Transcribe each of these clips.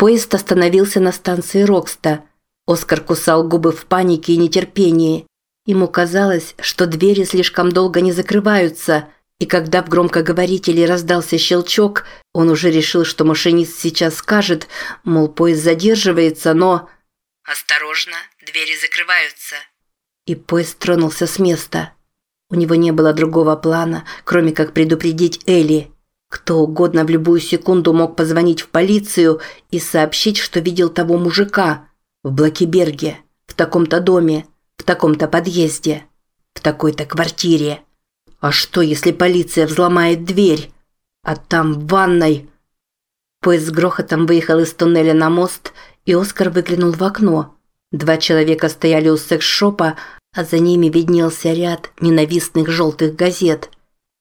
Поезд остановился на станции Рокста. Оскар кусал губы в панике и нетерпении. Ему казалось, что двери слишком долго не закрываются, и когда в громкоговорителе раздался щелчок, он уже решил, что машинист сейчас скажет, мол, поезд задерживается, но... «Осторожно, двери закрываются». И поезд тронулся с места. У него не было другого плана, кроме как предупредить Элли. Кто угодно в любую секунду мог позвонить в полицию и сообщить, что видел того мужика в Блакиберге, в таком-то доме, в таком-то подъезде, в такой-то квартире. А что, если полиция взломает дверь? А там в ванной... Поезд с грохотом выехал из туннеля на мост, и Оскар выглянул в окно. Два человека стояли у секс-шопа, а за ними виднелся ряд ненавистных желтых газет.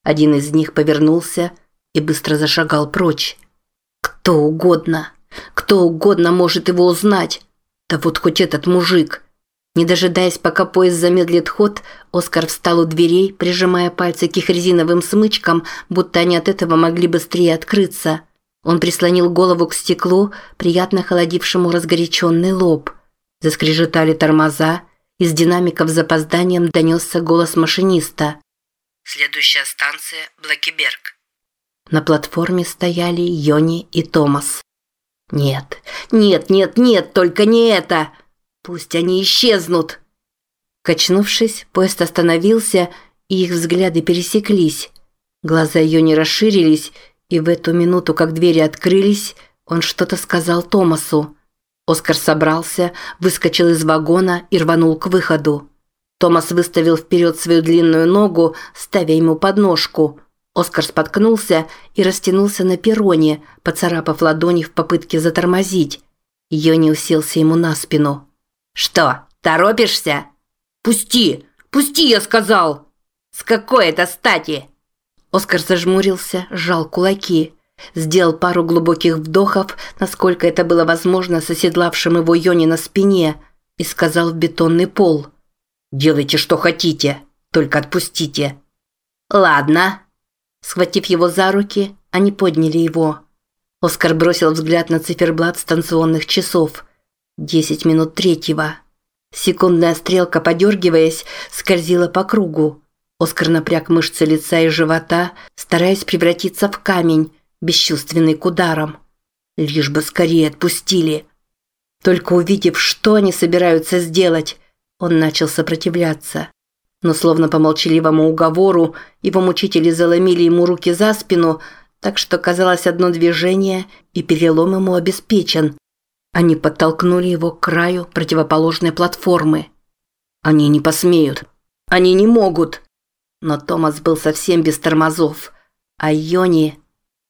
Один из них повернулся и быстро зашагал прочь. Кто угодно, кто угодно может его узнать. Да вот хоть этот мужик. Не дожидаясь, пока поезд замедлит ход, Оскар встал у дверей, прижимая пальцы к их резиновым смычкам, будто они от этого могли быстрее открыться. Он прислонил голову к стеклу, приятно холодившему разгоряченный лоб. Заскрежетали тормоза, из динамиков с запозданием донесся голос машиниста. «Следующая станция – Блэкиберг». На платформе стояли Йони и Томас. «Нет, нет, нет, нет, только не это! Пусть они исчезнут!» Качнувшись, поезд остановился, и их взгляды пересеклись. Глаза Йони расширились, и в эту минуту, как двери открылись, он что-то сказал Томасу. Оскар собрался, выскочил из вагона и рванул к выходу. Томас выставил вперед свою длинную ногу, ставя ему подножку. Оскар споткнулся и растянулся на перроне, поцарапав ладони в попытке затормозить. Йони уселся ему на спину. «Что, торопишься?» «Пусти! Пусти, я сказал!» «С какой это стати?» Оскар зажмурился, сжал кулаки. Сделал пару глубоких вдохов, насколько это было возможно с оседлавшим его Йони на спине, и сказал в бетонный пол. «Делайте, что хотите, только отпустите». «Ладно». Схватив его за руки, они подняли его. Оскар бросил взгляд на циферблат станционных часов. Десять минут третьего. Секундная стрелка, подергиваясь, скользила по кругу. Оскар напряг мышцы лица и живота, стараясь превратиться в камень, бесчувственный к ударам. Лишь бы скорее отпустили. Только увидев, что они собираются сделать, он начал сопротивляться. Но словно по молчаливому уговору, его мучители заломили ему руки за спину, так что казалось одно движение, и перелом ему обеспечен. Они подтолкнули его к краю противоположной платформы. Они не посмеют. Они не могут. Но Томас был совсем без тормозов, а Йони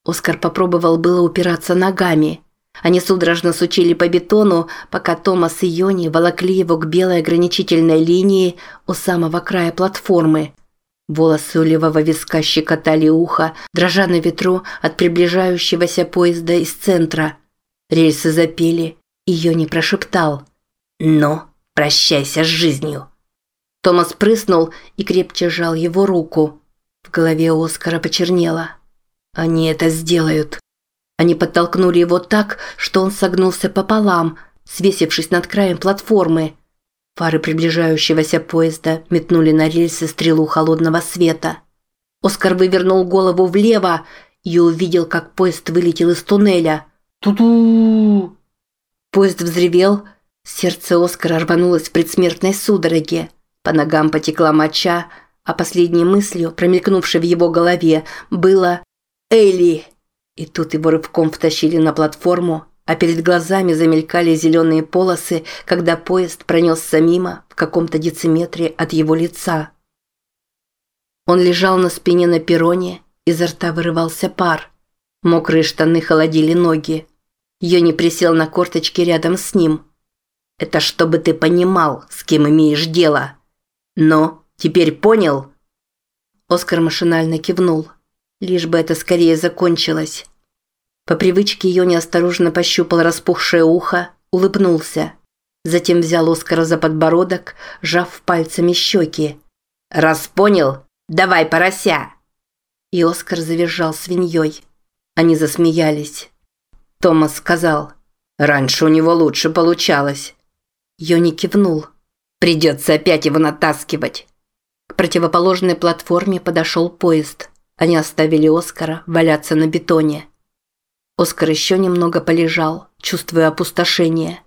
Оскар попробовал было упираться ногами. Они судорожно сучили по бетону, пока Томас и Йони волокли его к белой ограничительной линии у самого края платформы. Волосы у левого виска щекотали ухо, дрожа на ветру от приближающегося поезда из центра. Рельсы запели, и Йони прошептал «Ну, прощайся с жизнью». Томас прыснул и крепче сжал его руку. В голове Оскара почернело. Они это сделают. Они подтолкнули его так, что он согнулся пополам, свесившись над краем платформы. Фары приближающегося поезда метнули на рельсы стрелу холодного света. Оскар вывернул голову влево и увидел, как поезд вылетел из туннеля. Ту-ду! Поезд взревел, сердце Оскара рванулось в предсмертной судороге. По ногам потекла моча, а последней мыслью, промелькнувшей в его голове, было Элли!» И тут его рывком втащили на платформу, а перед глазами замелькали зеленые полосы, когда поезд пронесся мимо в каком-то дециметре от его лица. Он лежал на спине на перроне, изо рта вырывался пар. Мокрые штаны холодили ноги. Йони присел на корточки рядом с ним. «Это чтобы ты понимал, с кем имеешь дело. Но теперь понял?» Оскар машинально кивнул. Лишь бы это скорее закончилось. По привычке Йони осторожно пощупал распухшее ухо, улыбнулся. Затем взял Оскара за подбородок, сжав пальцами щеки. «Раз понял, давай, порося!» И Оскар завизжал свиньей. Они засмеялись. Томас сказал, Раньше у него лучше получалось. Йони кивнул. Придется опять его натаскивать. К противоположной платформе подошел поезд. Они оставили Оскара валяться на бетоне. Оскар еще немного полежал, чувствуя опустошение.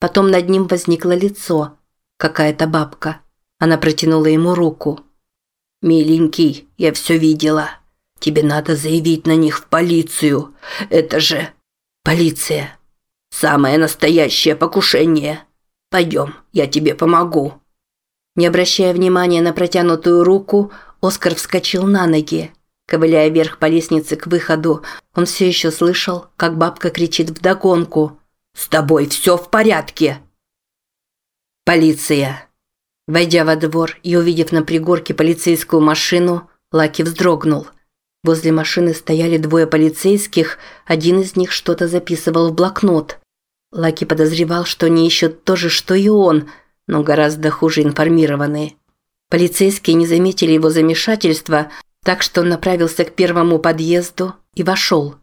Потом над ним возникло лицо. Какая-то бабка. Она протянула ему руку. «Миленький, я все видела. Тебе надо заявить на них в полицию. Это же...» «Полиция. Самое настоящее покушение. Пойдем, я тебе помогу». Не обращая внимания на протянутую руку, Оскар вскочил на ноги. Ковыляя вверх по лестнице к выходу, он все еще слышал, как бабка кричит вдогонку. «С тобой все в порядке!» «Полиция!» Войдя во двор и увидев на пригорке полицейскую машину, Лаки вздрогнул. Возле машины стояли двое полицейских, один из них что-то записывал в блокнот. Лаки подозревал, что они ищут то же, что и он, но гораздо хуже информированные. Полицейские не заметили его замешательства, так что он направился к первому подъезду и вошел.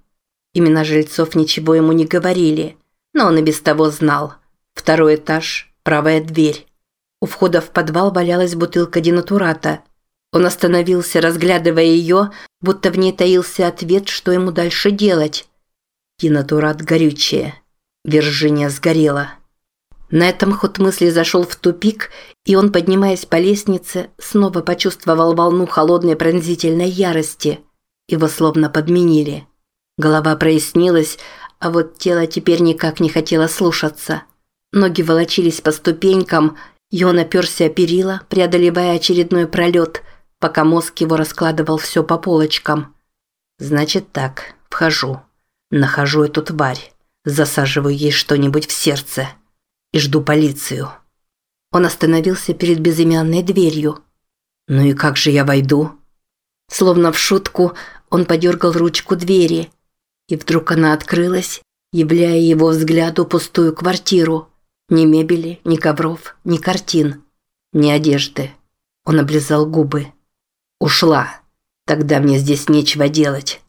Имена жильцов ничего ему не говорили, но он и без того знал. Второй этаж, правая дверь. У входа в подвал валялась бутылка динатурата. Он остановился, разглядывая ее, будто в ней таился ответ, что ему дальше делать. Динатурат горючее. Виржиния сгорела. На этом ход мысли зашел в тупик, и он, поднимаясь по лестнице, снова почувствовал волну холодной пронзительной ярости. Его словно подменили. Голова прояснилась, а вот тело теперь никак не хотело слушаться. Ноги волочились по ступенькам, и он оперся о перила, преодолевая очередной пролет, пока мозг его раскладывал все по полочкам. «Значит так, вхожу. Нахожу эту тварь. Засаживаю ей что-нибудь в сердце» и жду полицию. Он остановился перед безымянной дверью. «Ну и как же я войду?» Словно в шутку, он подергал ручку двери, и вдруг она открылась, являя его взгляду пустую квартиру. Ни мебели, ни ковров, ни картин, ни одежды. Он облизал губы. «Ушла. Тогда мне здесь нечего делать».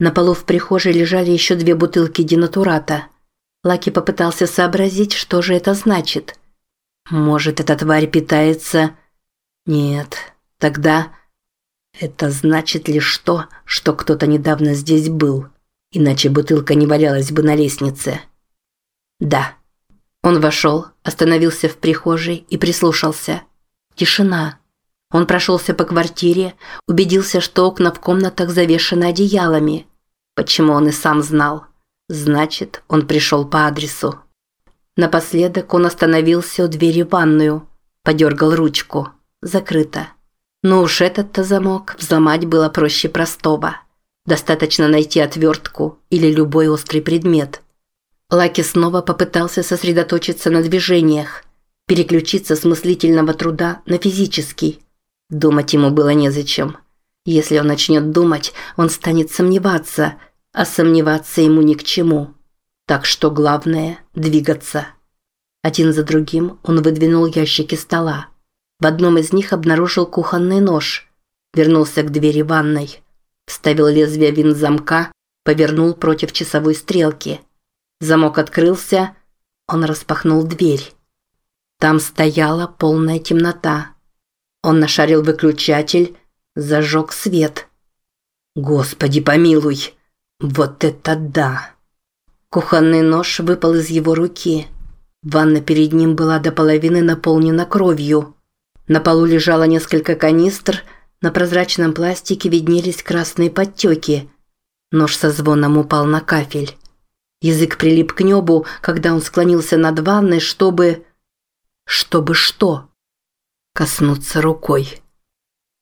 На полу в прихожей лежали еще две бутылки динатурата – Лаки попытался сообразить, что же это значит. Может, эта тварь питается... Нет, тогда... Это значит лишь то, что кто-то недавно здесь был. Иначе бутылка не валялась бы на лестнице. Да. Он вошел, остановился в прихожей и прислушался. Тишина. Он прошелся по квартире, убедился, что окна в комнатах завешены одеялами. Почему он и сам знал. Значит, он пришел по адресу. Напоследок он остановился у двери в ванную, подергал ручку. Закрыто. Но уж этот-то замок взломать было проще простого. Достаточно найти отвертку или любой острый предмет. Лаки снова попытался сосредоточиться на движениях, переключиться с мыслительного труда на физический. Думать ему было незачем. Если он начнет думать, он станет сомневаться – а сомневаться ему ни к чему. Так что главное – двигаться. Один за другим он выдвинул ящики стола. В одном из них обнаружил кухонный нож. Вернулся к двери ванной. Вставил лезвие винт замка, повернул против часовой стрелки. Замок открылся, он распахнул дверь. Там стояла полная темнота. Он нашарил выключатель, зажег свет. «Господи помилуй!» Вот это да! Кухонный нож выпал из его руки. Ванна перед ним была до половины наполнена кровью. На полу лежало несколько канистр, на прозрачном пластике виднелись красные подтеки. Нож со звоном упал на кафель. Язык прилип к небу, когда он склонился над ванной, чтобы... Чтобы что? Коснуться рукой.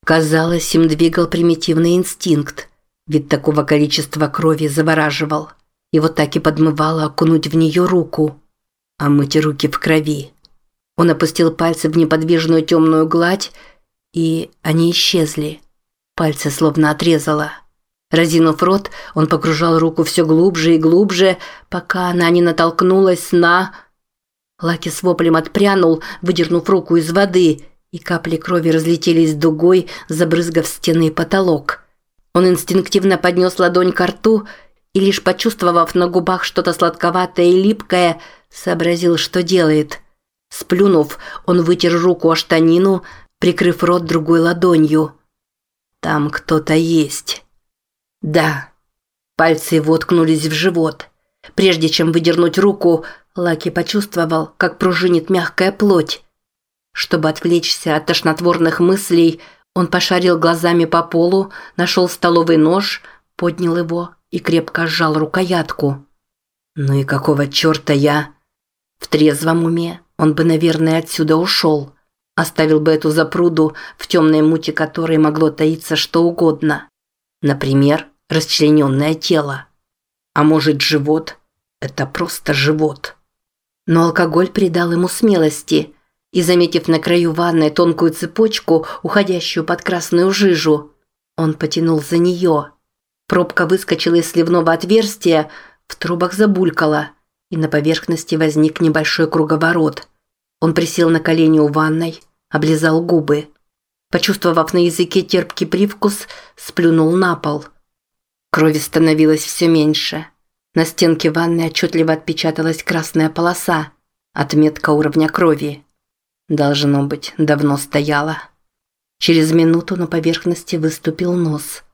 Казалось, им двигал примитивный инстинкт. Вид такого количества крови завораживал. Его так и подмывало окунуть в нее руку. А мыть руки в крови. Он опустил пальцы в неподвижную темную гладь, и они исчезли. Пальцы словно отрезало. Разинув рот, он погружал руку все глубже и глубже, пока она не натолкнулась на... Лаки с воплем отпрянул, выдернув руку из воды, и капли крови разлетелись дугой, забрызгав стены и потолок. Он инстинктивно поднес ладонь к рту и лишь почувствовав на губах что-то сладковатое и липкое, сообразил, что делает. Сплюнув, он вытер руку о штанину, прикрыв рот другой ладонью. «Там кто-то есть». «Да». Пальцы его ткнулись в живот. Прежде чем выдернуть руку, Лаки почувствовал, как пружинит мягкая плоть. Чтобы отвлечься от тошнотворных мыслей, он пошарил глазами по полу, нашел столовый нож, поднял его и крепко сжал рукоятку. «Ну и какого черта я?» В трезвом уме он бы, наверное, отсюда ушел. Оставил бы эту запруду, в темной муте которой могло таиться что угодно. Например, расчлененное тело. А может, живот? Это просто живот. Но алкоголь придал ему смелости, и, заметив на краю ванной тонкую цепочку, уходящую под красную жижу, он потянул за нее. Пробка выскочила из сливного отверстия, в трубах забулькала, и на поверхности возник небольшой круговорот. Он присел на колени у ванной, облизал губы. Почувствовав на языке терпкий привкус, сплюнул на пол. Крови становилось все меньше. На стенке ванны отчетливо отпечаталась красная полоса, отметка уровня крови. Должно быть, давно стояла. Через минуту на поверхности выступил нос.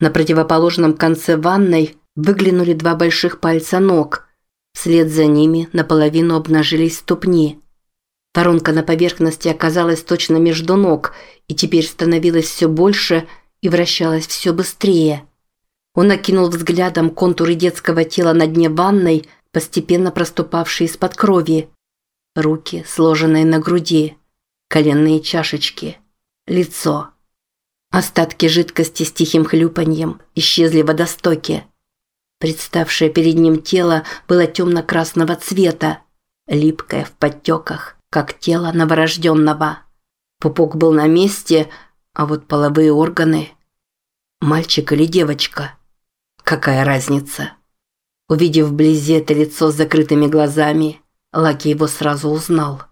На противоположном конце ванной выглянули два больших пальца ног. Вслед за ними наполовину обнажились ступни. Воронка на поверхности оказалась точно между ног и теперь становилась все больше и вращалась все быстрее. Он окинул взглядом контуры детского тела на дне ванной, постепенно проступавшие из-под крови. Руки, сложенные на груди, коленные чашечки, лицо. Остатки жидкости с тихим хлюпаньем исчезли в водостоке. Представшее перед ним тело было темно-красного цвета, липкое в подтеках, как тело новорожденного. Пупок был на месте, а вот половые органы... Мальчик или девочка? Какая разница? Увидев вблизи это лицо с закрытыми глазами, Лаки его сразу узнал.